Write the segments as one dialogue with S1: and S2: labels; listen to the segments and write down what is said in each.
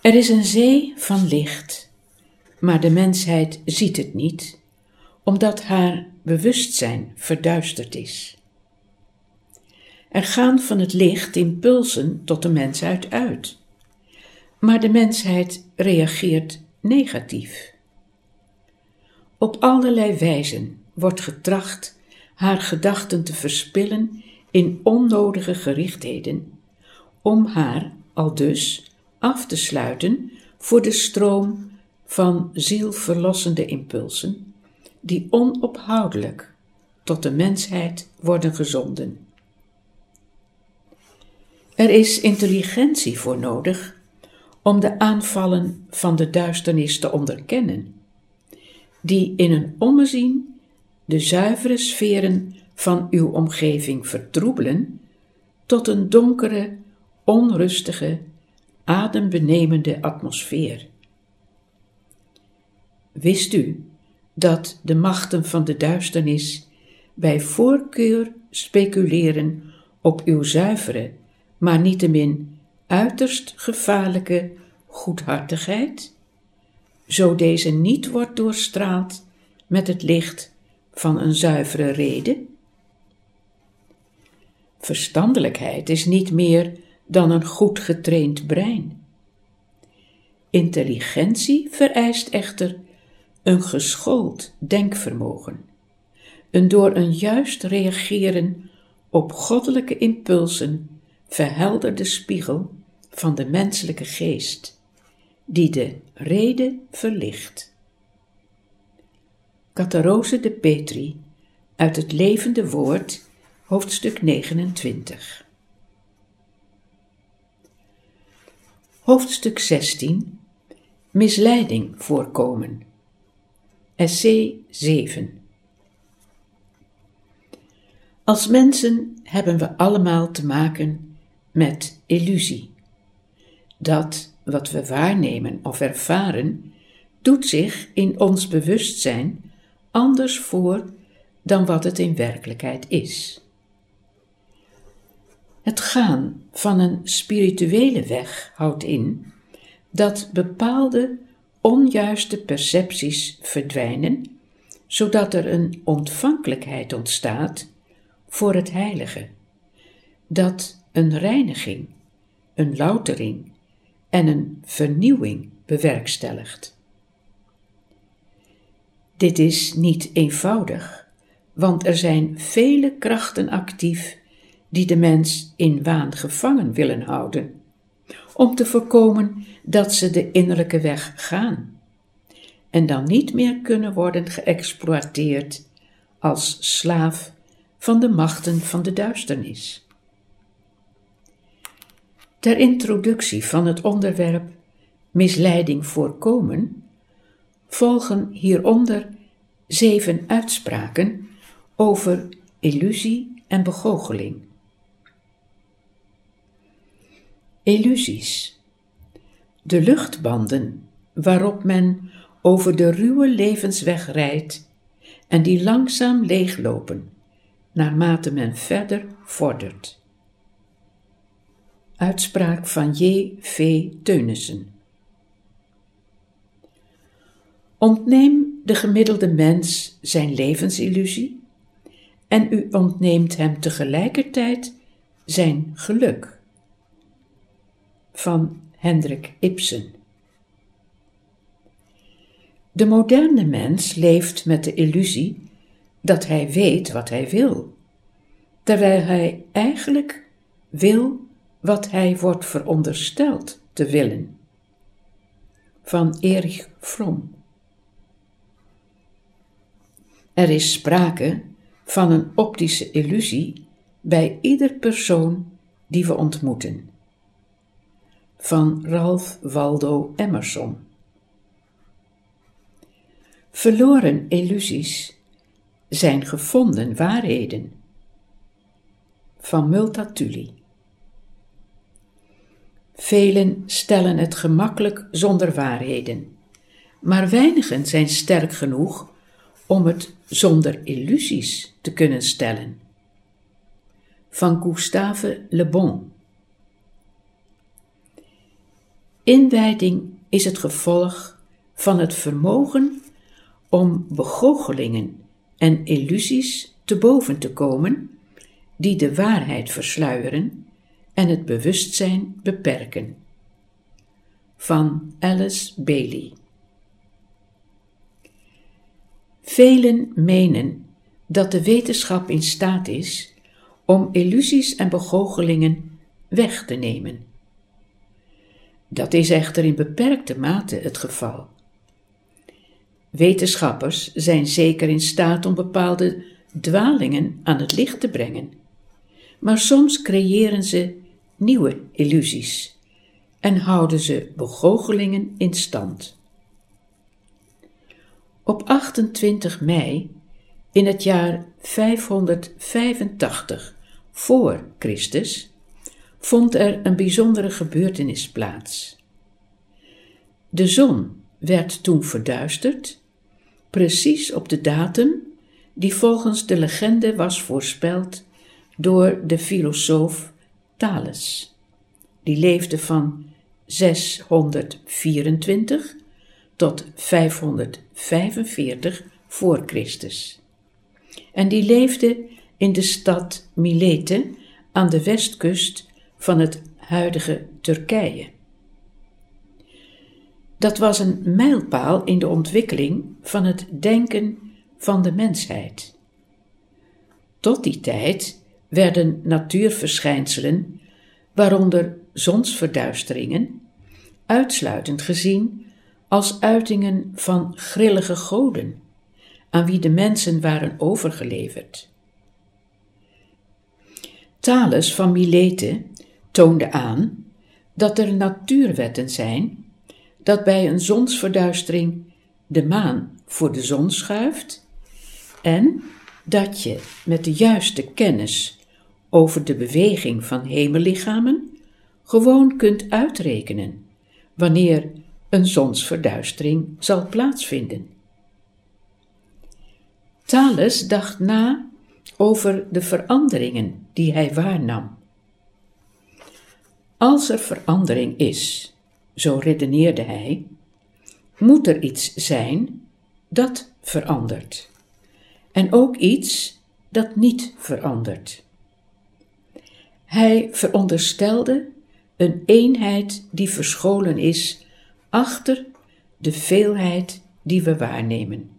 S1: Er is een zee van licht, maar de mensheid ziet het niet, omdat haar bewustzijn verduisterd is. Er gaan van het licht impulsen tot de mensheid uit, maar de mensheid reageert negatief. Op allerlei wijzen wordt getracht haar gedachten te verspillen in onnodige gerichtheden, om haar al dus af te sluiten voor de stroom van zielverlossende impulsen, die onophoudelijk tot de mensheid worden gezonden. Er is intelligentie voor nodig om de aanvallen van de duisternis te onderkennen, die in een ommezien de zuivere sferen van uw omgeving vertroebelen tot een donkere, onrustige, adembenemende atmosfeer. Wist u dat de machten van de duisternis bij voorkeur speculeren op uw zuivere, maar niettemin uiterst gevaarlijke goedhartigheid, zo deze niet wordt doorstraald met het licht van een zuivere reden? Verstandelijkheid is niet meer dan een goed getraind brein. Intelligentie vereist echter een geschoold denkvermogen, een door een juist reageren op goddelijke impulsen verhelderde spiegel van de menselijke geest, die de reden verlicht. Catharose de Petri uit het levende woord, hoofdstuk 29. Hoofdstuk 16 Misleiding voorkomen. Essay 7 Als mensen hebben we allemaal te maken met illusie. Dat wat we waarnemen of ervaren, doet zich in ons bewustzijn anders voor dan wat het in werkelijkheid is. Het gaan van een spirituele weg houdt in dat bepaalde onjuiste percepties verdwijnen, zodat er een ontvankelijkheid ontstaat voor het heilige, dat een reiniging, een loutering en een vernieuwing bewerkstelligt. Dit is niet eenvoudig, want er zijn vele krachten actief die de mens in waan gevangen willen houden, om te voorkomen dat ze de innerlijke weg gaan en dan niet meer kunnen worden geëxploiteerd als slaaf van de machten van de duisternis. Ter introductie van het onderwerp misleiding voorkomen volgen hieronder zeven uitspraken over illusie en begoocheling. Illusies. De luchtbanden waarop men over de ruwe levensweg rijdt en die langzaam leeglopen naarmate men verder vordert. Uitspraak van J. V. Teunissen. Ontneem de gemiddelde mens zijn levensillusie en u ontneemt hem tegelijkertijd zijn geluk van Hendrik Ibsen. De moderne mens leeft met de illusie dat hij weet wat hij wil, terwijl hij eigenlijk wil wat hij wordt verondersteld te willen. Van Erich Fromm. Er is sprake van een optische illusie bij ieder persoon die we ontmoeten van Ralph Waldo Emerson. Verloren illusies zijn gevonden waarheden. Van Multatuli. Velen stellen het gemakkelijk zonder waarheden, maar weinigen zijn sterk genoeg om het zonder illusies te kunnen stellen. Van Gustave Le Bon. Inwijding is het gevolg van het vermogen om begoochelingen en illusies te boven te komen die de waarheid versluieren en het bewustzijn beperken. Van Alice Bailey. Velen menen dat de wetenschap in staat is om illusies en begoochelingen weg te nemen. Dat is echter in beperkte mate het geval. Wetenschappers zijn zeker in staat om bepaalde dwalingen aan het licht te brengen, maar soms creëren ze nieuwe illusies en houden ze begoochelingen in stand. Op 28 mei in het jaar 585 voor Christus vond er een bijzondere gebeurtenis plaats. De zon werd toen verduisterd, precies op de datum die volgens de legende was voorspeld door de filosoof Thales. Die leefde van 624 tot 545 voor Christus. En die leefde in de stad Milete aan de westkust van het huidige Turkije. Dat was een mijlpaal in de ontwikkeling van het denken van de mensheid. Tot die tijd werden natuurverschijnselen, waaronder zonsverduisteringen, uitsluitend gezien als uitingen van grillige goden, aan wie de mensen waren overgeleverd. Thales van Milete toonde aan dat er natuurwetten zijn dat bij een zonsverduistering de maan voor de zon schuift en dat je met de juiste kennis over de beweging van hemellichamen gewoon kunt uitrekenen wanneer een zonsverduistering zal plaatsvinden. Thales dacht na over de veranderingen die hij waarnam. Als er verandering is, zo redeneerde hij, moet er iets zijn dat verandert. En ook iets dat niet verandert. Hij veronderstelde een eenheid die verscholen is achter de veelheid die we waarnemen.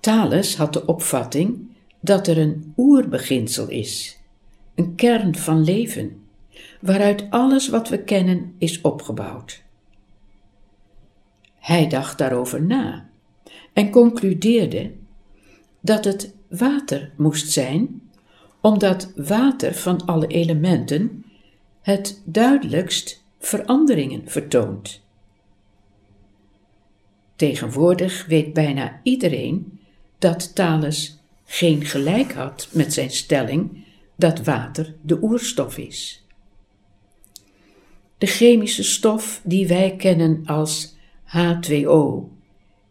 S1: Thales had de opvatting dat er een oerbeginsel is, een kern van leven, waaruit alles wat we kennen is opgebouwd. Hij dacht daarover na en concludeerde dat het water moest zijn, omdat water van alle elementen het duidelijkst veranderingen vertoont. Tegenwoordig weet bijna iedereen dat Thales geen gelijk had met zijn stelling dat water de oerstof is. De chemische stof die wij kennen als H2O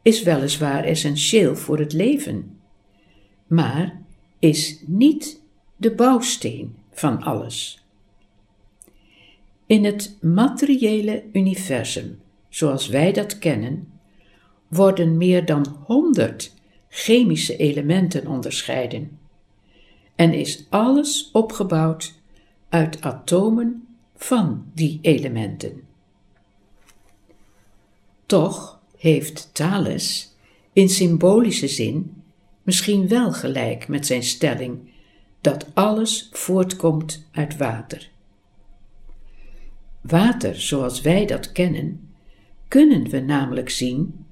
S1: is weliswaar essentieel voor het leven, maar is niet de bouwsteen van alles. In het materiële universum, zoals wij dat kennen, worden meer dan honderd chemische elementen onderscheiden en is alles opgebouwd uit atomen van die elementen. Toch heeft Thales in symbolische zin misschien wel gelijk met zijn stelling dat alles voortkomt uit water. Water zoals wij dat kennen, kunnen we namelijk zien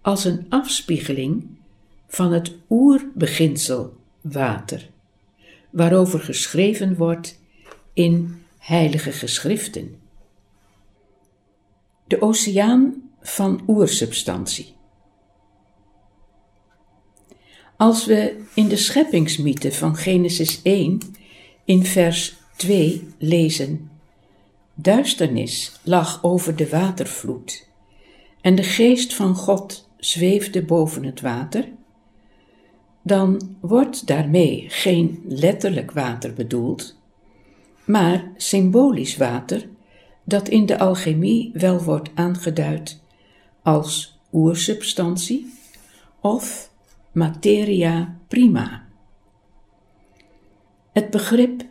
S1: als een afspiegeling van het oerbeginsel water, waarover geschreven wordt in heilige geschriften. De oceaan van oersubstantie. Als we in de scheppingsmythe van Genesis 1 in vers 2 lezen: Duisternis lag over de watervloed en de geest van God zweefde boven het water, dan wordt daarmee geen letterlijk water bedoeld, maar symbolisch water dat in de alchemie wel wordt aangeduid als oersubstantie of materia prima. Het begrip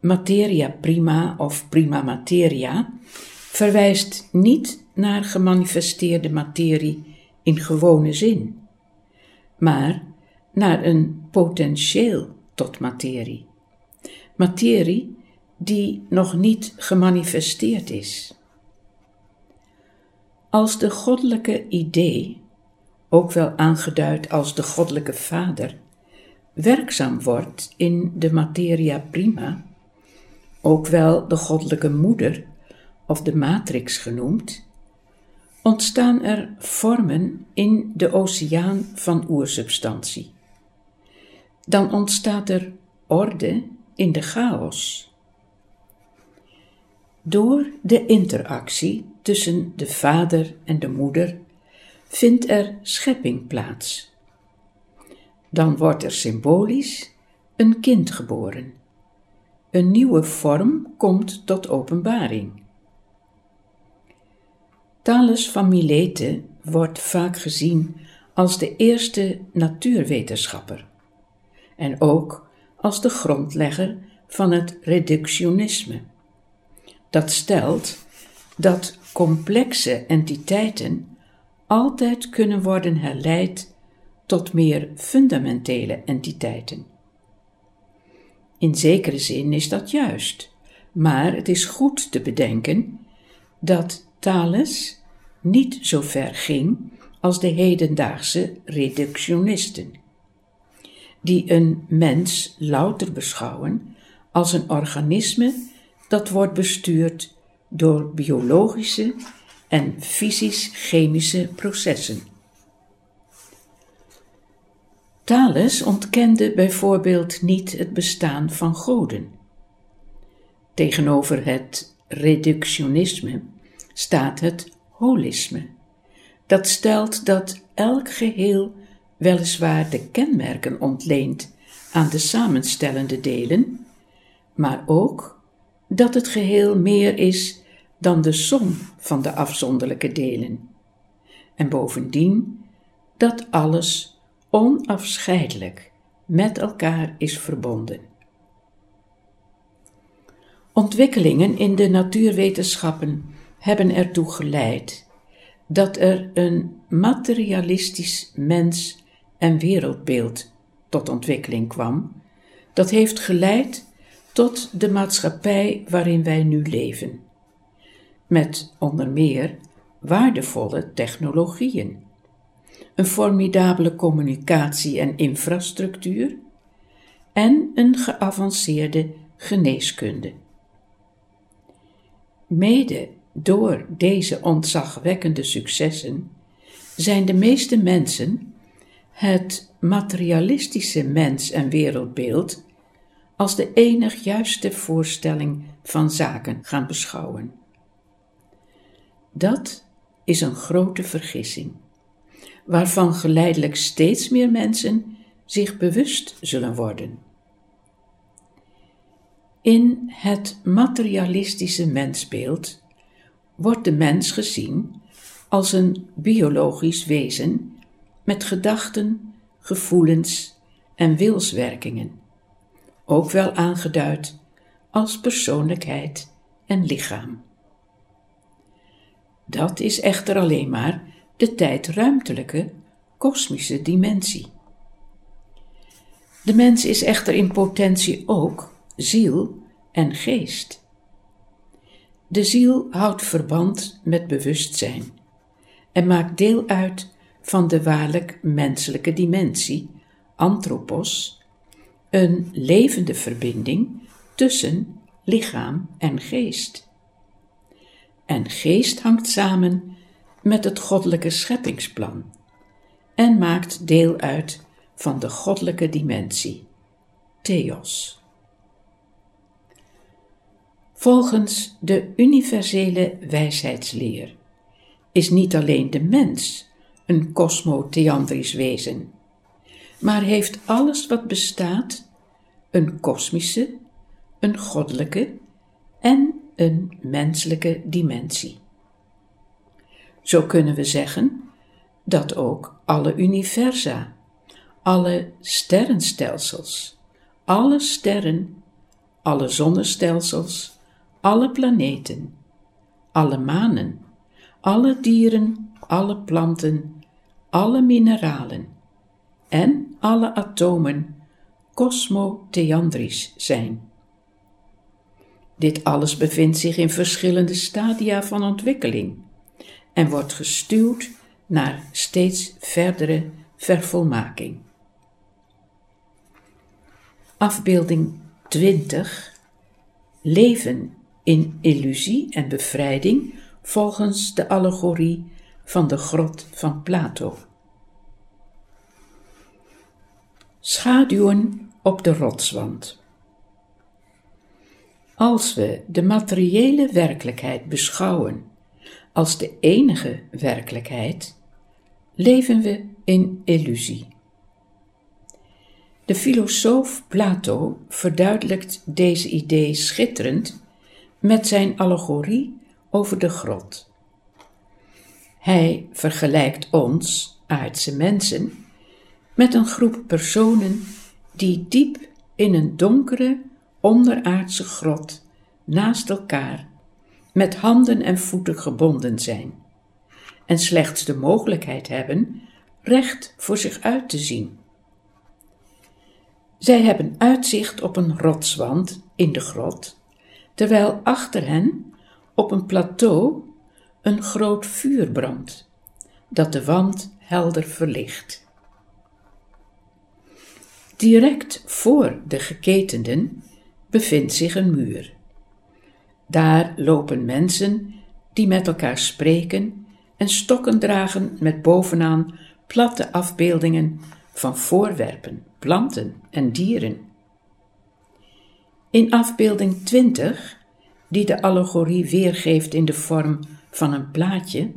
S1: materia prima of prima materia verwijst niet naar gemanifesteerde materie in gewone zin, maar naar een potentieel tot materie. Materie die nog niet gemanifesteerd is. Als de goddelijke idee, ook wel aangeduid als de goddelijke vader, werkzaam wordt in de materia prima, ook wel de goddelijke moeder of de matrix genoemd, ontstaan er vormen in de oceaan van oersubstantie. Dan ontstaat er orde in de chaos. Door de interactie tussen de vader en de moeder vindt er schepping plaats. Dan wordt er symbolisch een kind geboren. Een nieuwe vorm komt tot openbaring. Thales van Milete wordt vaak gezien als de eerste natuurwetenschapper en ook als de grondlegger van het reductionisme. Dat stelt dat complexe entiteiten altijd kunnen worden herleid tot meer fundamentele entiteiten. In zekere zin is dat juist, maar het is goed te bedenken dat Thales niet zo ver ging als de hedendaagse reductionisten, die een mens louter beschouwen als een organisme dat wordt bestuurd door biologische en fysisch-chemische processen. Thales ontkende bijvoorbeeld niet het bestaan van goden. Tegenover het reductionisme staat het holisme. Dat stelt dat elk geheel weliswaar de kenmerken ontleent aan de samenstellende delen, maar ook dat het geheel meer is dan de som van de afzonderlijke delen. En bovendien dat alles onafscheidelijk met elkaar is verbonden. Ontwikkelingen in de natuurwetenschappen hebben ertoe geleid dat er een materialistisch mens- en wereldbeeld tot ontwikkeling kwam, dat heeft geleid tot de maatschappij waarin wij nu leven, met onder meer waardevolle technologieën, een formidabele communicatie- en infrastructuur. En een geavanceerde geneeskunde. Mede door deze ontzagwekkende successen zijn de meeste mensen het materialistische mens- en wereldbeeld als de enig juiste voorstelling van zaken gaan beschouwen. Dat is een grote vergissing, waarvan geleidelijk steeds meer mensen zich bewust zullen worden. In het materialistische mensbeeld wordt de mens gezien als een biologisch wezen met gedachten, gevoelens en wilswerkingen, ook wel aangeduid als persoonlijkheid en lichaam. Dat is echter alleen maar de tijdruimtelijke, kosmische dimensie. De mens is echter in potentie ook ziel en geest. De ziel houdt verband met bewustzijn en maakt deel uit van de waarlijk menselijke dimensie, anthropos, een levende verbinding tussen lichaam en geest. En geest hangt samen met het goddelijke scheppingsplan en maakt deel uit van de goddelijke dimensie, theos. Volgens de universele wijsheidsleer is niet alleen de mens een kosmotheandrisch wezen, maar heeft alles wat bestaat een kosmische, een goddelijke en een menselijke dimensie. Zo kunnen we zeggen dat ook alle universa, alle sterrenstelsels, alle sterren, alle zonnestelsels, alle planeten, alle manen, alle dieren, alle planten, alle mineralen en alle atomen cosmotheandrisch zijn. Dit alles bevindt zich in verschillende stadia van ontwikkeling en wordt gestuwd naar steeds verdere vervolmaking. Afbeelding 20 Leven in illusie en bevrijding volgens de allegorie van de grot van Plato. Schaduwen op de rotswand. Als we de materiële werkelijkheid beschouwen als de enige werkelijkheid, leven we in illusie. De filosoof Plato verduidelijkt deze idee schitterend met zijn allegorie over de grot. Hij vergelijkt ons, aardse mensen, met een groep personen die diep in een donkere, onderaardse grot naast elkaar met handen en voeten gebonden zijn en slechts de mogelijkheid hebben recht voor zich uit te zien. Zij hebben uitzicht op een rotswand in de grot, terwijl achter hen op een plateau een groot vuur brandt, dat de wand helder verlicht. Direct voor de geketenden bevindt zich een muur. Daar lopen mensen die met elkaar spreken en stokken dragen met bovenaan platte afbeeldingen van voorwerpen, planten en dieren. In afbeelding 20, die de allegorie weergeeft in de vorm van een plaatje,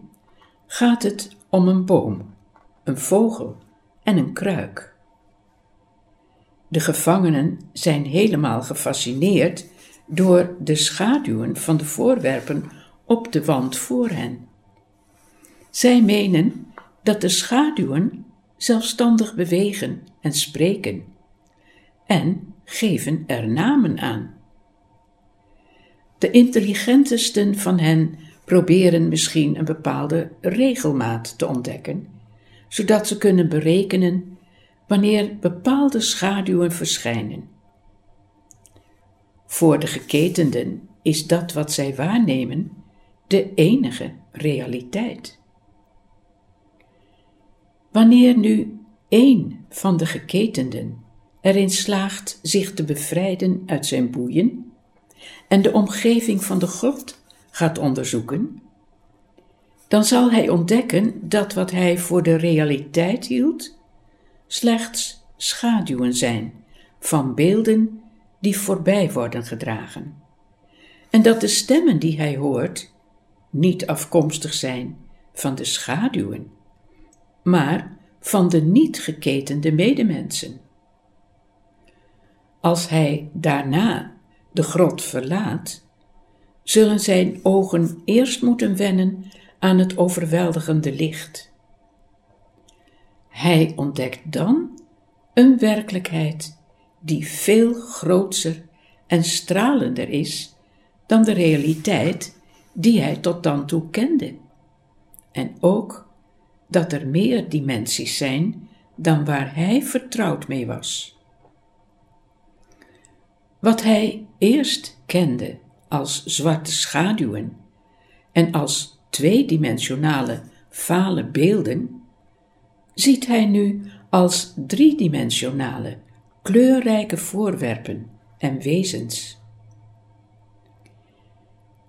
S1: gaat het om een boom, een vogel en een kruik. De gevangenen zijn helemaal gefascineerd door de schaduwen van de voorwerpen op de wand voor hen. Zij menen dat de schaduwen zelfstandig bewegen en spreken en geven er namen aan. De intelligentesten van hen proberen misschien een bepaalde regelmaat te ontdekken, zodat ze kunnen berekenen wanneer bepaalde schaduwen verschijnen. Voor de geketenden is dat wat zij waarnemen de enige realiteit. Wanneer nu één van de geketenden erin slaagt zich te bevrijden uit zijn boeien en de omgeving van de grot gaat onderzoeken, dan zal hij ontdekken dat wat hij voor de realiteit hield, slechts schaduwen zijn van beelden die voorbij worden gedragen. En dat de stemmen die hij hoort niet afkomstig zijn van de schaduwen, maar van de niet geketende medemensen. Als hij daarna de grot verlaat, zullen zijn ogen eerst moeten wennen aan het overweldigende licht. Hij ontdekt dan een werkelijkheid die veel grootser en stralender is dan de realiteit die hij tot dan toe kende. En ook dat er meer dimensies zijn dan waar hij vertrouwd mee was. Wat hij eerst kende als zwarte schaduwen en als tweedimensionale fale beelden, ziet hij nu als driedimensionale kleurrijke voorwerpen en wezens.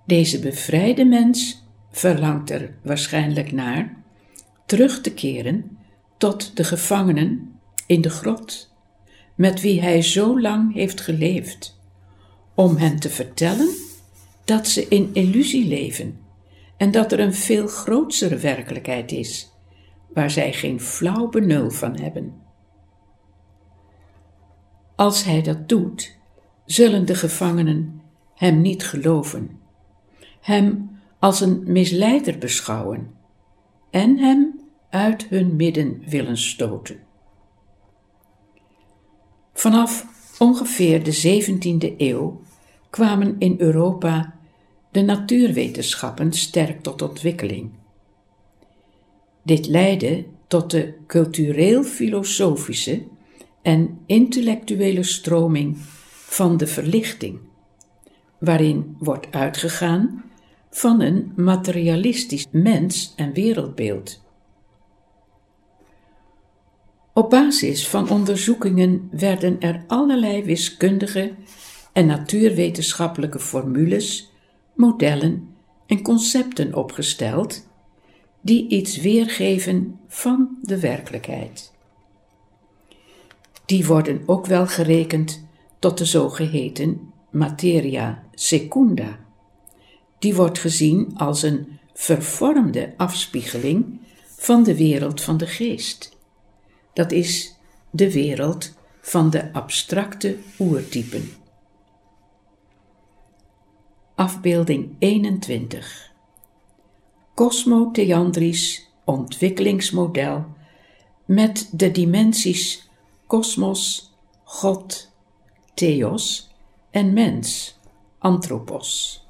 S1: Deze bevrijde mens verlangt er waarschijnlijk naar terug te keren tot de gevangenen in de grot, met wie hij zo lang heeft geleefd, om hen te vertellen dat ze in illusie leven en dat er een veel grootsere werkelijkheid is, waar zij geen flauw benul van hebben. Als hij dat doet, zullen de gevangenen hem niet geloven hem als een misleider beschouwen en hem uit hun midden willen stoten. Vanaf ongeveer de 17e eeuw kwamen in Europa de natuurwetenschappen sterk tot ontwikkeling. Dit leidde tot de cultureel-filosofische en intellectuele stroming van de verlichting, waarin wordt uitgegaan van een materialistisch mens- en wereldbeeld. Op basis van onderzoekingen werden er allerlei wiskundige en natuurwetenschappelijke formules, modellen en concepten opgesteld die iets weergeven van de werkelijkheid. Die worden ook wel gerekend tot de zogeheten materia secunda. Die wordt gezien als een vervormde afspiegeling van de wereld van de geest. Dat is de wereld van de abstracte oertypen. Afbeelding 21 Cosmotheandrisch ontwikkelingsmodel met de dimensies kosmos, God, theos en mens, anthropos.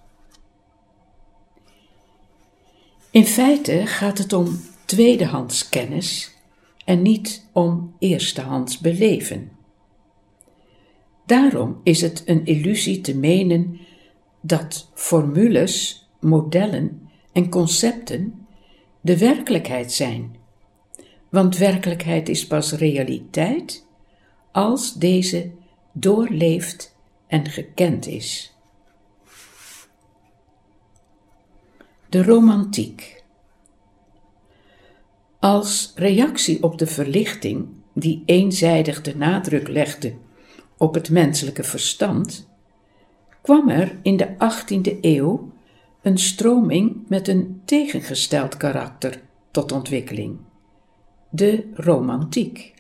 S1: In feite gaat het om tweedehands kennis en niet om eerstehands beleven. Daarom is het een illusie te menen dat formules, modellen en concepten de werkelijkheid zijn, want werkelijkheid is pas realiteit als deze doorleefd en gekend is. De romantiek. Als reactie op de verlichting, die eenzijdig de nadruk legde op het menselijke verstand, kwam er in de 18e eeuw een stroming met een tegengesteld karakter tot ontwikkeling: de romantiek.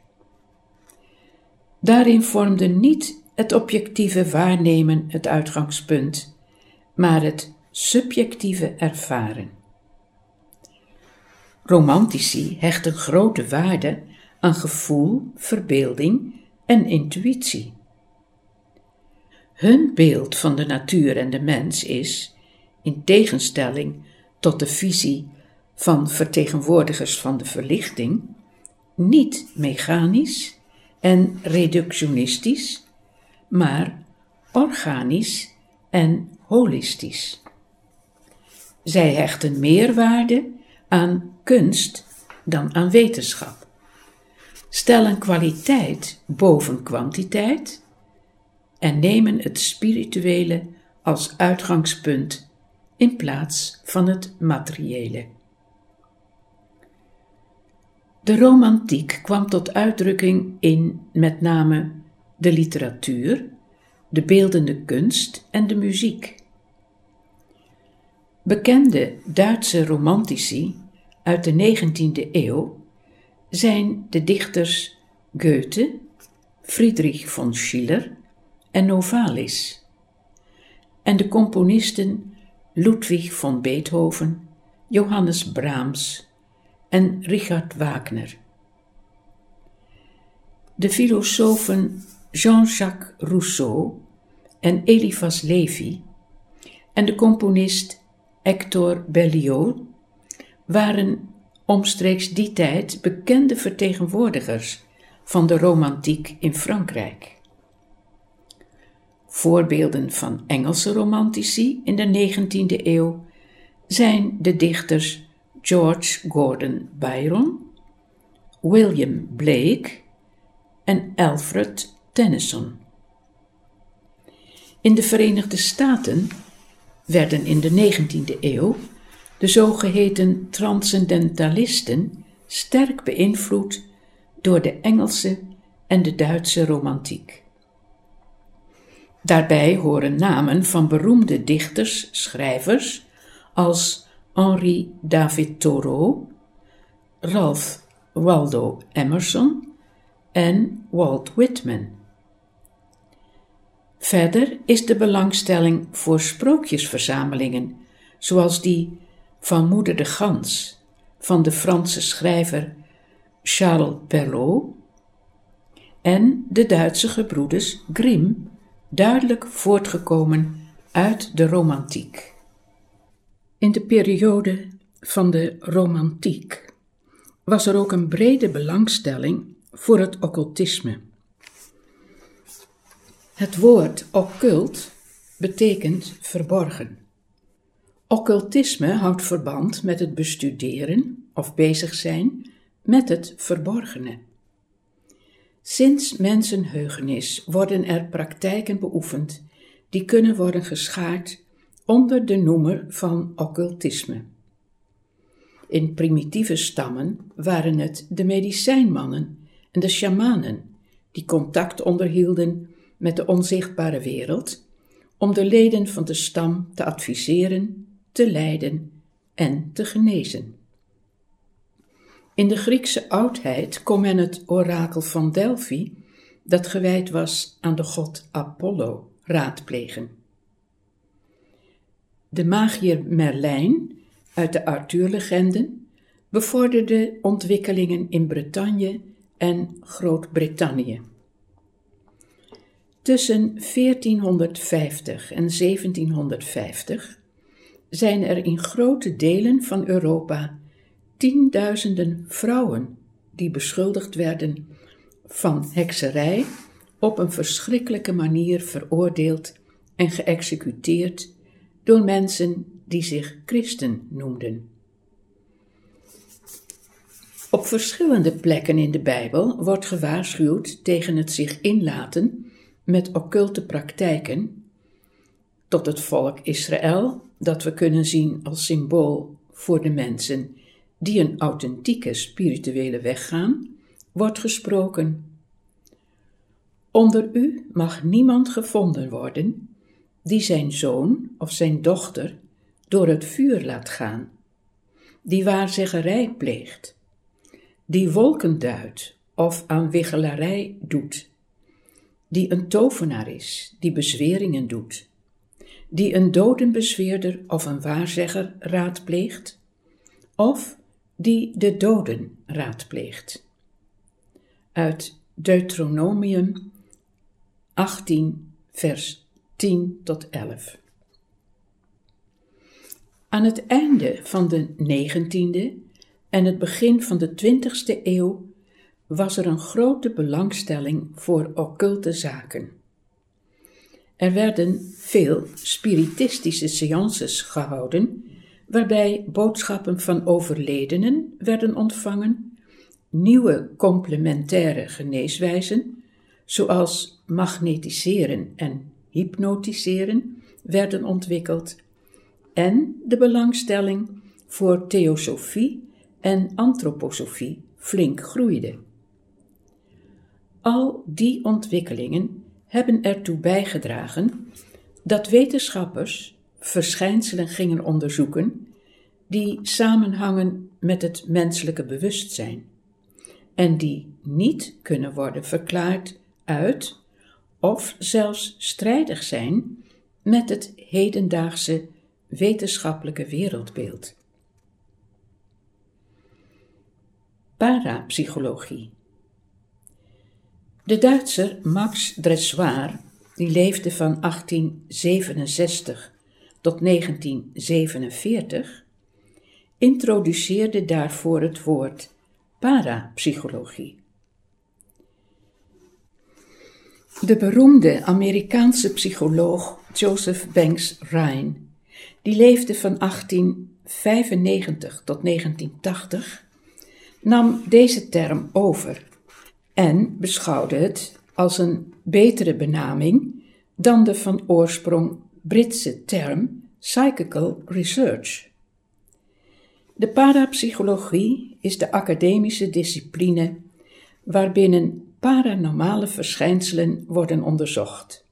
S1: Daarin vormde niet het objectieve waarnemen het uitgangspunt, maar het subjectieve ervaren. Romantici hechten grote waarde aan gevoel, verbeelding en intuïtie. Hun beeld van de natuur en de mens is, in tegenstelling tot de visie van vertegenwoordigers van de verlichting, niet mechanisch en reductionistisch, maar organisch en holistisch. Zij hechten meer waarde aan kunst dan aan wetenschap, stellen kwaliteit boven kwantiteit en nemen het spirituele als uitgangspunt in plaats van het materiële. De romantiek kwam tot uitdrukking in met name de literatuur, de beeldende kunst en de muziek. Bekende Duitse romantici uit de 19e eeuw zijn de dichters Goethe, Friedrich von Schiller en Novalis, en de componisten Ludwig van Beethoven, Johannes Brahms en Richard Wagner. De filosofen Jean-Jacques Rousseau en Eliphas Levi en de componist Hector Berlioz waren omstreeks die tijd bekende vertegenwoordigers van de romantiek in Frankrijk. Voorbeelden van Engelse romantici in de 19e eeuw zijn de dichters George Gordon Byron, William Blake en Alfred Tennyson. In de Verenigde Staten werden in de 19e eeuw de zogeheten transcendentalisten sterk beïnvloed door de Engelse en de Duitse romantiek. Daarbij horen namen van beroemde dichters, schrijvers als Henri David Thoreau, Ralph Waldo Emerson en Walt Whitman. Verder is de belangstelling voor sprookjesverzamelingen, zoals die van Moeder de Gans van de Franse schrijver Charles Perrault en de Duitse gebroeders Grimm, duidelijk voortgekomen uit de romantiek. In de periode van de romantiek was er ook een brede belangstelling voor het occultisme. Het woord occult betekent verborgen. Occultisme houdt verband met het bestuderen of bezig zijn met het verborgene. Sinds mensenheugenis worden er praktijken beoefend die kunnen worden geschaard onder de noemer van occultisme. In primitieve stammen waren het de medicijnmannen en de shamanen die contact onderhielden met de onzichtbare wereld om de leden van de stam te adviseren, te leiden en te genezen. In de Griekse oudheid kon men het orakel van Delphi, dat gewijd was aan de god Apollo, raadplegen. De magier Merlijn uit de Arthur-legenden bevorderde ontwikkelingen in Bretagne en Groot-Brittannië. Tussen 1450 en 1750 zijn er in grote delen van Europa tienduizenden vrouwen die beschuldigd werden van hekserij op een verschrikkelijke manier veroordeeld en geëxecuteerd door mensen die zich christen noemden. Op verschillende plekken in de Bijbel wordt gewaarschuwd tegen het zich inlaten met occulte praktijken tot het volk Israël, dat we kunnen zien als symbool voor de mensen die een authentieke spirituele weg gaan, wordt gesproken. Onder u mag niemand gevonden worden die zijn zoon of zijn dochter door het vuur laat gaan, die waarzeggerij pleegt, die wolken duidt of aan wiggelarij doet, die een tovenaar is, die bezweringen doet, die een dodenbezweerder of een waarzegger raadpleegt, of die de doden raadpleegt. Uit Deuteronomium 18, vers 10 tot 11. Aan het einde van de 19e en het begin van de 20e eeuw was er een grote belangstelling voor occulte zaken. Er werden veel spiritistische seances gehouden waarbij boodschappen van overledenen werden ontvangen, nieuwe complementaire geneeswijzen, zoals magnetiseren en hypnotiseren, werden ontwikkeld en de belangstelling voor theosofie en antroposofie flink groeide. Al die ontwikkelingen hebben ertoe bijgedragen dat wetenschappers verschijnselen gingen onderzoeken die samenhangen met het menselijke bewustzijn en die niet kunnen worden verklaard uit of zelfs strijdig zijn met het hedendaagse wetenschappelijke wereldbeeld. Parapsychologie De Duitser Max Dressoir, die leefde van 1867 tot 1947, introduceerde daarvoor het woord parapsychologie. De beroemde Amerikaanse psycholoog Joseph Banks Rhine, die leefde van 1895 tot 1980, nam deze term over en beschouwde het als een betere benaming dan de van oorsprong Britse term Psychical Research. De parapsychologie is de academische discipline waarbinnen paranormale verschijnselen worden onderzocht.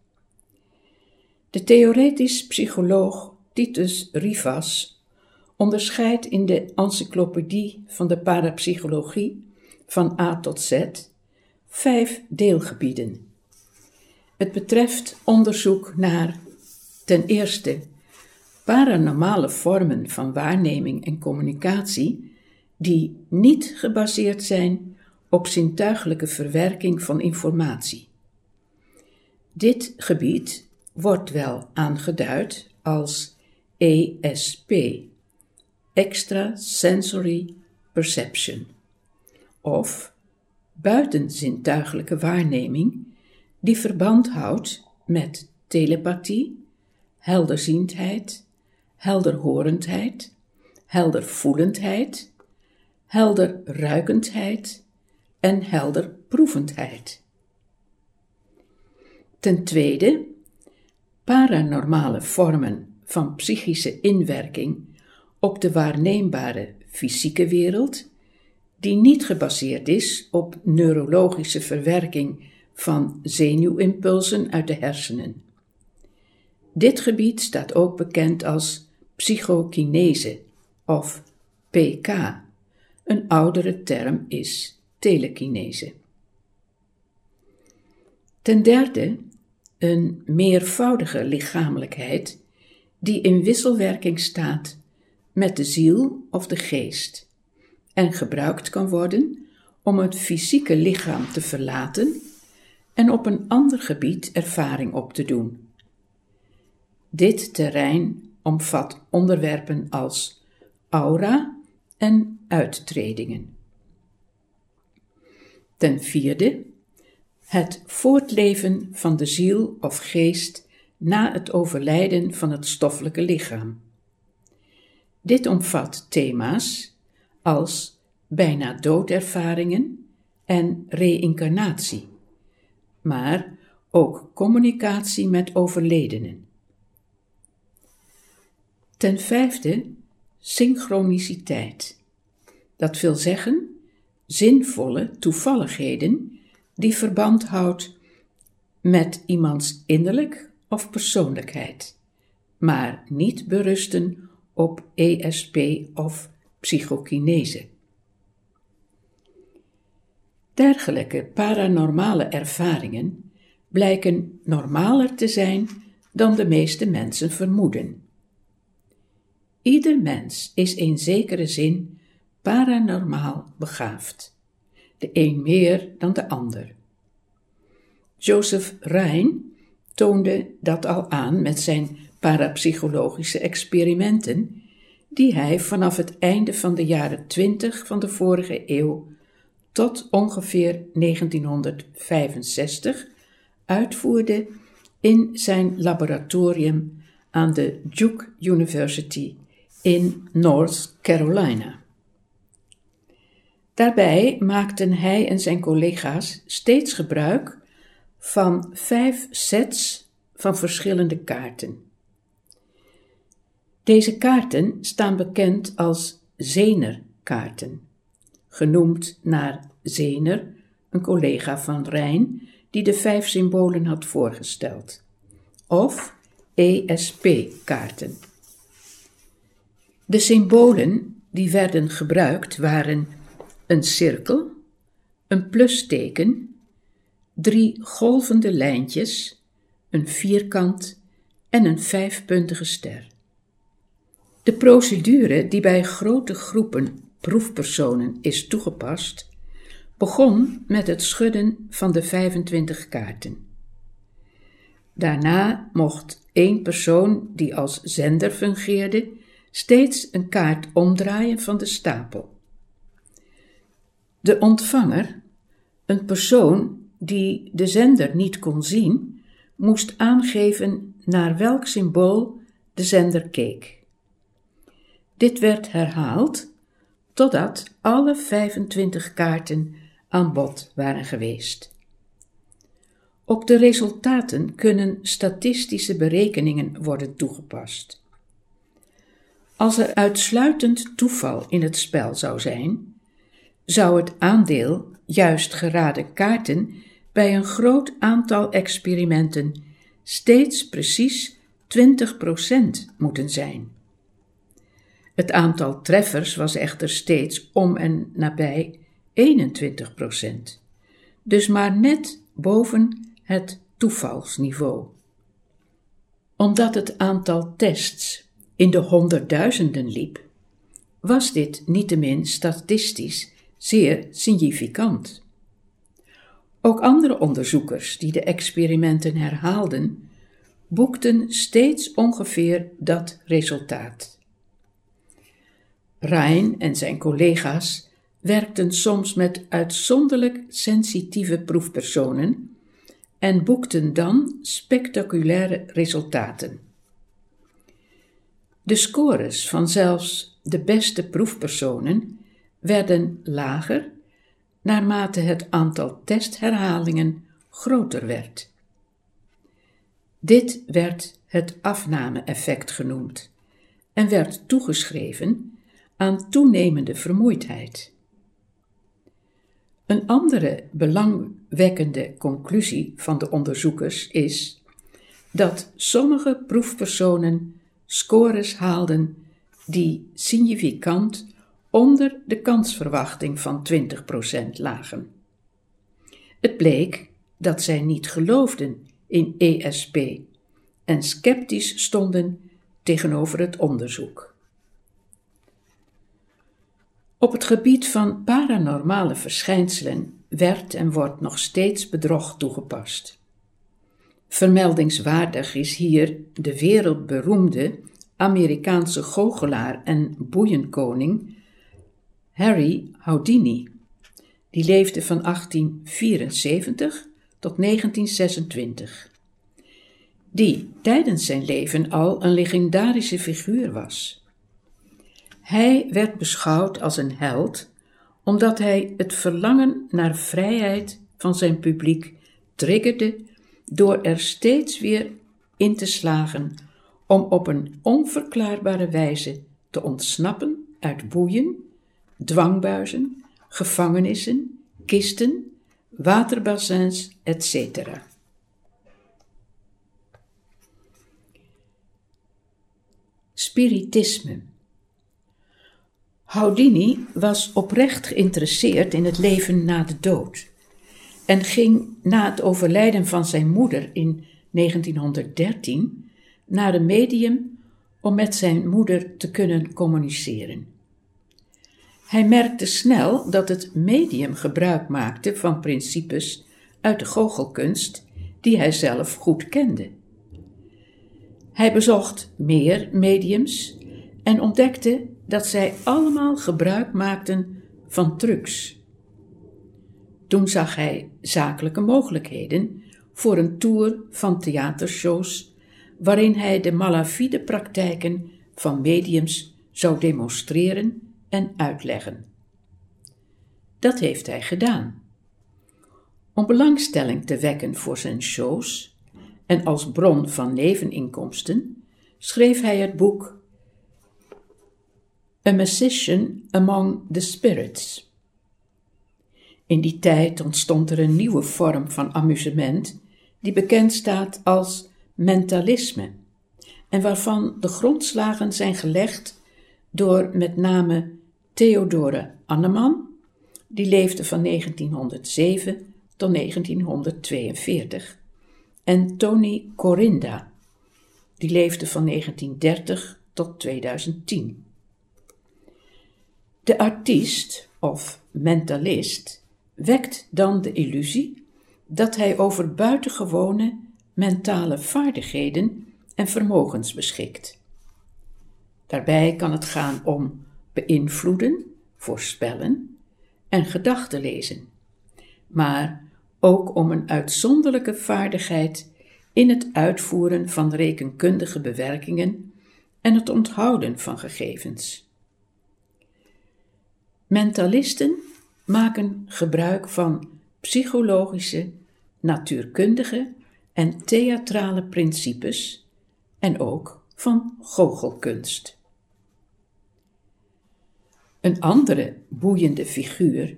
S1: De theoretisch psycholoog Titus Rivas onderscheidt in de Encyclopedie van de Parapsychologie van A tot Z vijf deelgebieden. Het betreft onderzoek naar ten eerste paranormale vormen van waarneming en communicatie die niet gebaseerd zijn op zintuigelijke verwerking van informatie. Dit gebied wordt wel aangeduid als ESP, Extra Sensory Perception, of buitenzintuigelijke waarneming die verband houdt met telepathie, helderziendheid, helderhorendheid, heldervoelendheid, helderruikendheid en helderproevendheid. Ten tweede, paranormale vormen van psychische inwerking op de waarneembare fysieke wereld, die niet gebaseerd is op neurologische verwerking van zenuwimpulsen uit de hersenen. Dit gebied staat ook bekend als psychokinese of PK. Een oudere term is telekinese. Ten derde, een meervoudige lichamelijkheid die in wisselwerking staat met de ziel of de geest en gebruikt kan worden om het fysieke lichaam te verlaten en op een ander gebied ervaring op te doen. Dit terrein omvat onderwerpen als aura en uittredingen. Ten vierde, het voortleven van de ziel of geest na het overlijden van het stoffelijke lichaam. Dit omvat thema's als bijna doodervaringen en reïncarnatie, maar ook communicatie met overledenen. Ten vijfde, synchroniciteit. Dat wil zeggen, zinvolle toevalligheden die verband houdt met iemands innerlijk of persoonlijkheid, maar niet berusten op ESP of psychokinese. Dergelijke paranormale ervaringen blijken normaler te zijn dan de meeste mensen vermoeden. Ieder mens is in zekere zin paranormaal begaafd, de een meer dan de ander. Joseph Rijn toonde dat al aan met zijn parapsychologische experimenten, die hij vanaf het einde van de jaren twintig van de vorige eeuw tot ongeveer 1965 uitvoerde in zijn laboratorium aan de Duke University in North Carolina. Daarbij maakten hij en zijn collega's steeds gebruik van vijf sets van verschillende kaarten. Deze kaarten staan bekend als Zenerkaarten, genoemd naar Zener, een collega van Rijn, die de vijf symbolen had voorgesteld, of ESP-kaarten. De symbolen die werden gebruikt waren een cirkel, een plusteken, drie golvende lijntjes, een vierkant en een vijfpuntige ster. De procedure die bij grote groepen proefpersonen is toegepast, begon met het schudden van de 25 kaarten. Daarna mocht één persoon die als zender fungeerde steeds een kaart omdraaien van de stapel. De ontvanger, een persoon die de zender niet kon zien, moest aangeven naar welk symbool de zender keek. Dit werd herhaald totdat alle 25 kaarten aan bod waren geweest. Op de resultaten kunnen statistische berekeningen worden toegepast. Als er uitsluitend toeval in het spel zou zijn, zou het aandeel juist geraden kaarten bij een groot aantal experimenten steeds precies 20% moeten zijn. Het aantal treffers was echter steeds om en nabij 21%, dus maar net boven het toevalsniveau. Omdat het aantal tests in de honderdduizenden liep, was dit niettemin statistisch zeer significant. Ook andere onderzoekers die de experimenten herhaalden, boekten steeds ongeveer dat resultaat. Rijn en zijn collega's werkten soms met uitzonderlijk sensitieve proefpersonen en boekten dan spectaculaire resultaten. De scores van zelfs de beste proefpersonen werden lager naarmate het aantal testherhalingen groter werd. Dit werd het afname-effect genoemd en werd toegeschreven aan toenemende vermoeidheid. Een andere belangwekkende conclusie van de onderzoekers is dat sommige proefpersonen scores haalden die significant onder de kansverwachting van 20% lagen. Het bleek dat zij niet geloofden in ESP en sceptisch stonden tegenover het onderzoek. Op het gebied van paranormale verschijnselen werd en wordt nog steeds bedrog toegepast. Vermeldingswaardig is hier de wereldberoemde Amerikaanse goochelaar en boeienkoning Harry Houdini. Die leefde van 1874 tot 1926. Die tijdens zijn leven al een legendarische figuur was. Hij werd beschouwd als een held omdat hij het verlangen naar vrijheid van zijn publiek triggerde door er steeds weer in te slagen om op een onverklaarbare wijze te ontsnappen uit boeien, dwangbuizen, gevangenissen, kisten, waterbassins, etc. Spiritisme Houdini was oprecht geïnteresseerd in het leven na de dood en ging na het overlijden van zijn moeder in 1913 naar de medium om met zijn moeder te kunnen communiceren. Hij merkte snel dat het medium gebruik maakte van principes uit de goochelkunst die hij zelf goed kende. Hij bezocht meer mediums en ontdekte dat zij allemaal gebruik maakten van trucs. Toen zag hij zakelijke mogelijkheden voor een tour van theatershows waarin hij de malafide praktijken van mediums zou demonstreren en uitleggen. Dat heeft hij gedaan. Om belangstelling te wekken voor zijn shows en als bron van neveninkomsten schreef hij het boek A Musician Among the Spirits. In die tijd ontstond er een nieuwe vorm van amusement die bekend staat als mentalisme en waarvan de grondslagen zijn gelegd door met name Theodore Anneman, die leefde van 1907 tot 1942, en Tony Corinda, die leefde van 1930 tot 2010. De artiest of mentalist wekt dan de illusie dat hij over buitengewone mentale vaardigheden en vermogens beschikt. Daarbij kan het gaan om beïnvloeden, voorspellen en gedachten lezen, maar ook om een uitzonderlijke vaardigheid in het uitvoeren van rekenkundige bewerkingen en het onthouden van gegevens. Mentalisten maken gebruik van psychologische, natuurkundige en theatrale principes en ook van goochelkunst. Een andere boeiende figuur,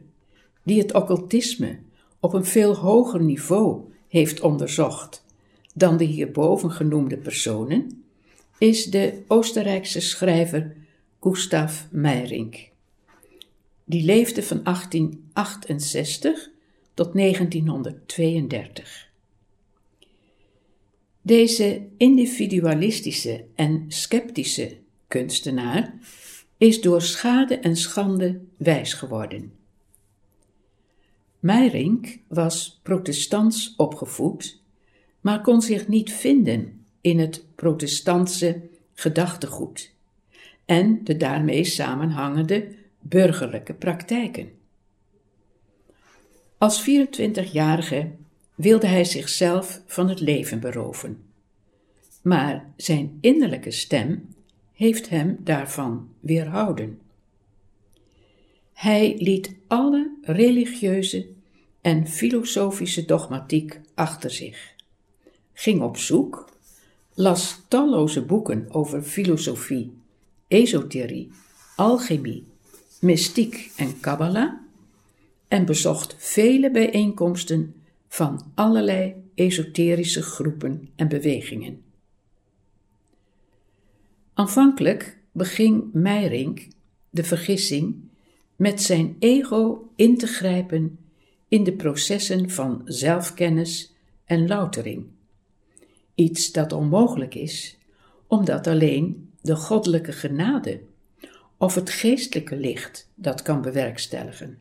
S1: die het occultisme op een veel hoger niveau heeft onderzocht dan de hierboven genoemde personen, is de Oostenrijkse schrijver Gustav Meyrink. Die leefde van 1868 tot 1932. Deze individualistische en sceptische kunstenaar, is door schade en schande wijs geworden. Meyrink was protestants opgevoed, maar kon zich niet vinden in het protestantse gedachtegoed en de daarmee samenhangende burgerlijke praktijken. Als 24-jarige wilde hij zichzelf van het leven beroven. Maar zijn innerlijke stem heeft hem daarvan weerhouden. Hij liet alle religieuze en filosofische dogmatiek achter zich, ging op zoek, las talloze boeken over filosofie, esoterie, alchemie, mystiek en kabbala en bezocht vele bijeenkomsten van allerlei esoterische groepen en bewegingen. Aanvankelijk beging Meyrink de vergissing met zijn ego in te grijpen in de processen van zelfkennis en loutering. Iets dat onmogelijk is, omdat alleen de goddelijke genade of het geestelijke licht dat kan bewerkstelligen.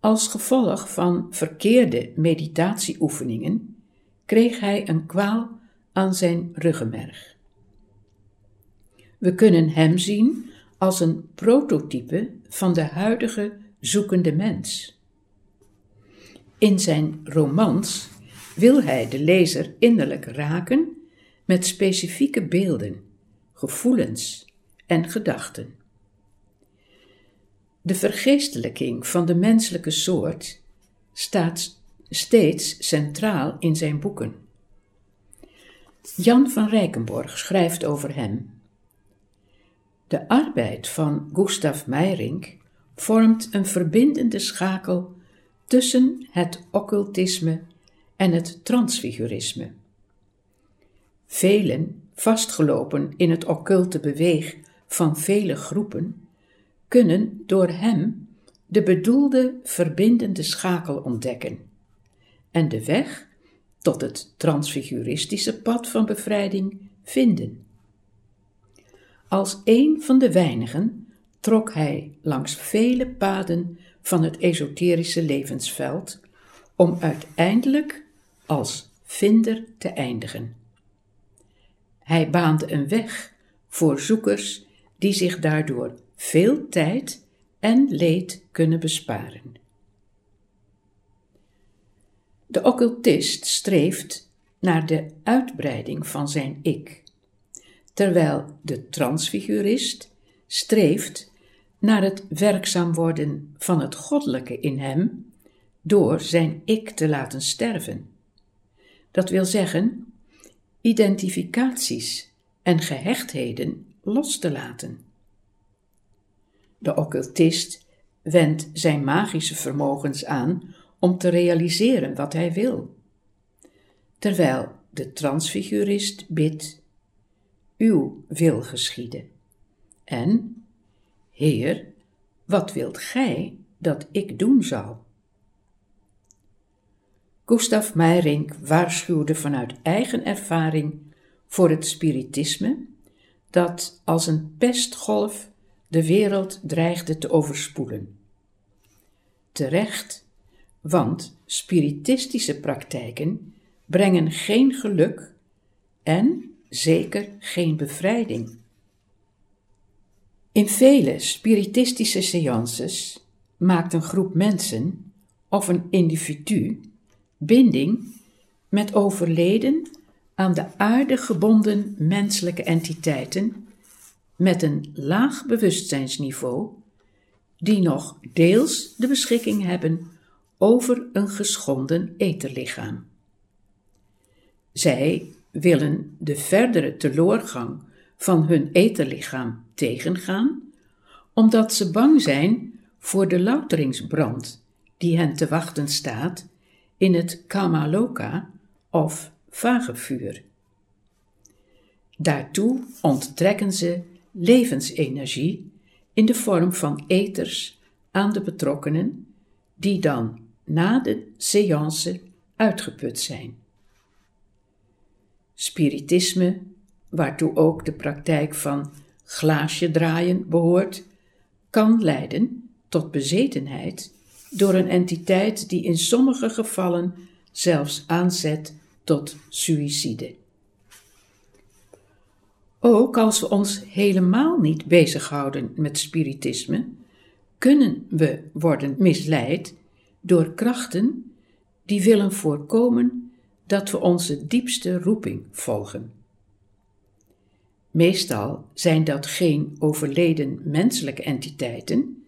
S1: Als gevolg van verkeerde meditatieoefeningen kreeg hij een kwaal aan zijn ruggenmerg. We kunnen hem zien als een prototype van de huidige zoekende mens. In zijn romans wil hij de lezer innerlijk raken met specifieke beelden, gevoelens en gedachten. De vergeestelijking van de menselijke soort staat steeds centraal in zijn boeken. Jan van Rijkenborg schrijft over hem. De arbeid van Gustav Meyrink vormt een verbindende schakel tussen het occultisme en het transfigurisme. Velen, vastgelopen in het occulte beweeg van vele groepen, kunnen door hem de bedoelde verbindende schakel ontdekken en de weg tot het transfiguristische pad van bevrijding vinden. Als een van de weinigen trok hij langs vele paden van het esoterische levensveld om uiteindelijk als vinder te eindigen. Hij baande een weg voor zoekers die zich daardoor veel tijd en leed kunnen besparen. De occultist streeft naar de uitbreiding van zijn ik, terwijl de transfigurist streeft naar het werkzaam worden van het goddelijke in hem door zijn ik te laten sterven. Dat wil zeggen, identificaties en gehechtheden los te laten. De occultist wendt zijn magische vermogens aan om te realiseren wat hij wil, terwijl de transfigurist bidt: Uw wil geschieden. En, Heer, wat wilt gij dat ik doen zal? Gustav Meyrink waarschuwde vanuit eigen ervaring voor het spiritisme, dat als een pestgolf de wereld dreigde te overspoelen. Terecht, want spiritistische praktijken brengen geen geluk en zeker geen bevrijding. In vele spiritistische seances maakt een groep mensen of een individu binding met overleden aan de aarde gebonden menselijke entiteiten met een laag bewustzijnsniveau, die nog deels de beschikking hebben over een geschonden etherlichaam. Zij willen de verdere teloorgang van hun etherlichaam tegengaan, omdat ze bang zijn voor de louteringsbrand die hen te wachten staat in het Kamaloka of vagevuur. Daartoe onttrekken ze levensenergie in de vorm van eters aan de betrokkenen, die dan na de séance uitgeput zijn. Spiritisme waartoe ook de praktijk van glaasje draaien behoort, kan leiden tot bezetenheid door een entiteit die in sommige gevallen zelfs aanzet tot suïcide. Ook als we ons helemaal niet bezighouden met spiritisme, kunnen we worden misleid door krachten die willen voorkomen dat we onze diepste roeping volgen. Meestal zijn dat geen overleden menselijke entiteiten,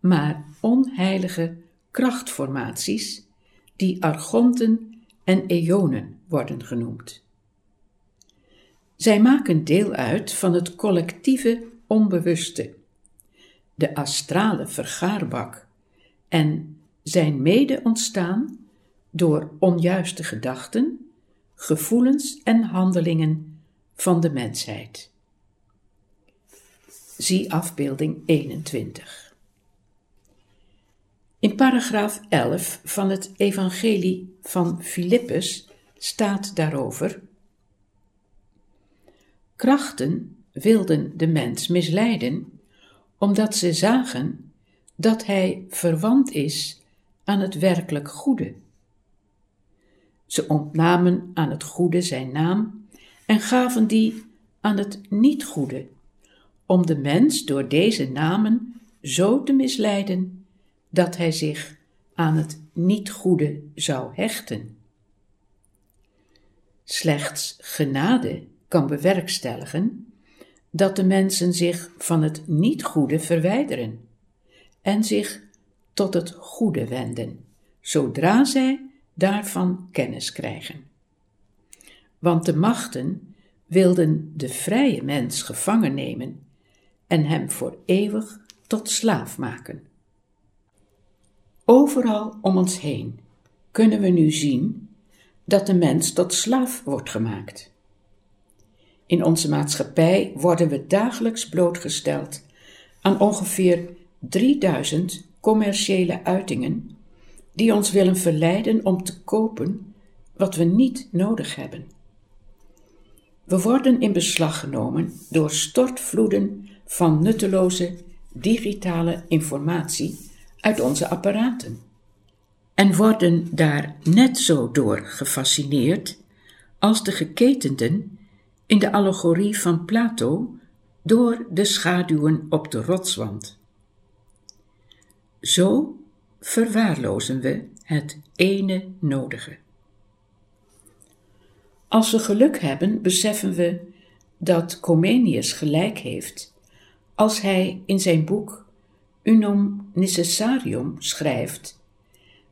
S1: maar onheilige krachtformaties die argonten en eonen worden genoemd. Zij maken deel uit van het collectieve onbewuste, de astrale vergaarbak, en zijn mede ontstaan door onjuiste gedachten, gevoelens en handelingen van de mensheid. Zie afbeelding 21. In paragraaf 11 van het Evangelie van Filippus staat daarover: Krachten wilden de mens misleiden, omdat ze zagen dat hij verwant is aan het werkelijk goede. Ze ontnamen aan het goede zijn naam en gaven die aan het niet-goede, om de mens door deze namen zo te misleiden dat hij zich aan het niet-goede zou hechten. Slechts genade kan bewerkstelligen dat de mensen zich van het niet-goede verwijderen en zich tot het goede wenden, zodra zij daarvan kennis krijgen. Want de machten wilden de vrije mens gevangen nemen en hem voor eeuwig tot slaaf maken. Overal om ons heen kunnen we nu zien dat de mens tot slaaf wordt gemaakt. In onze maatschappij worden we dagelijks blootgesteld aan ongeveer 3000 commerciële uitingen die ons willen verleiden om te kopen wat we niet nodig hebben. We worden in beslag genomen door stortvloeden van nutteloze digitale informatie uit onze apparaten en worden daar net zo door gefascineerd als de geketenden in de allegorie van Plato door de schaduwen op de rotswand. Zo verwaarlozen we het ene nodige. Als we geluk hebben, beseffen we dat Comenius gelijk heeft als hij in zijn boek Unum Necessarium schrijft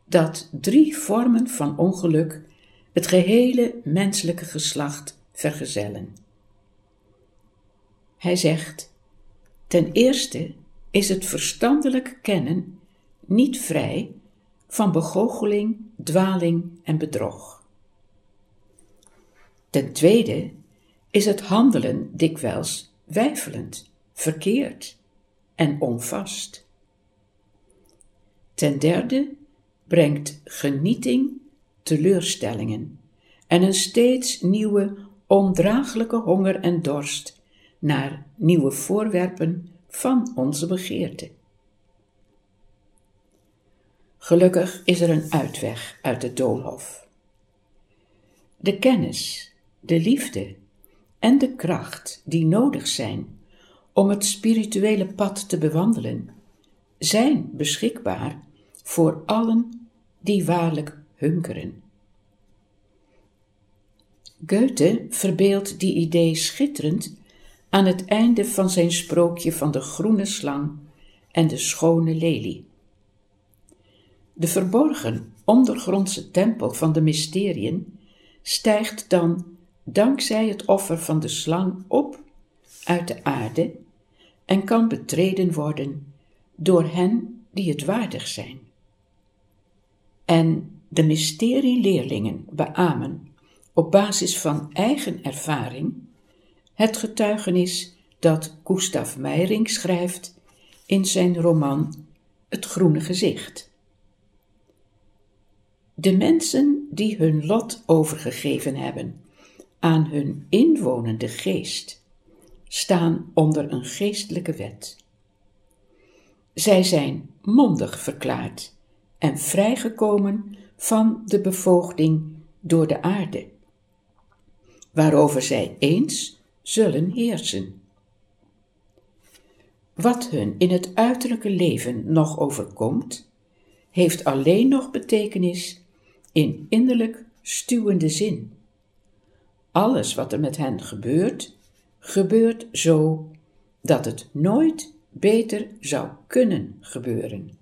S1: dat drie vormen van ongeluk het gehele menselijke geslacht vergezellen. Hij zegt: Ten eerste is het verstandelijk kennen niet vrij van begoocheling, dwaling en bedrog. Ten tweede is het handelen dikwijls weifelend, verkeerd en onvast. Ten derde brengt genieting teleurstellingen en een steeds nieuwe ondraaglijke honger en dorst naar nieuwe voorwerpen van onze begeerte. Gelukkig is er een uitweg uit het doolhof. De kennis, de liefde en de kracht die nodig zijn om het spirituele pad te bewandelen, zijn beschikbaar voor allen die waarlijk hunkeren. Goethe verbeeldt die idee schitterend aan het einde van zijn sprookje van de groene slang en de schone lelie. De verborgen ondergrondse tempel van de mysteriën stijgt dan dankzij het offer van de slang op uit de aarde en kan betreden worden door hen die het waardig zijn. En de mysterieleerlingen beamen op basis van eigen ervaring het getuigenis dat Gustav Meyrink schrijft in zijn roman Het Groene Gezicht. De mensen die hun lot overgegeven hebben aan hun inwonende geest, staan onder een geestelijke wet. Zij zijn mondig verklaard en vrijgekomen van de bevoogding door de aarde, waarover zij eens zullen heersen. Wat hun in het uiterlijke leven nog overkomt, heeft alleen nog betekenis in innerlijk stuwende zin. Alles wat er met hen gebeurt, gebeurt zo dat het nooit beter zou kunnen gebeuren.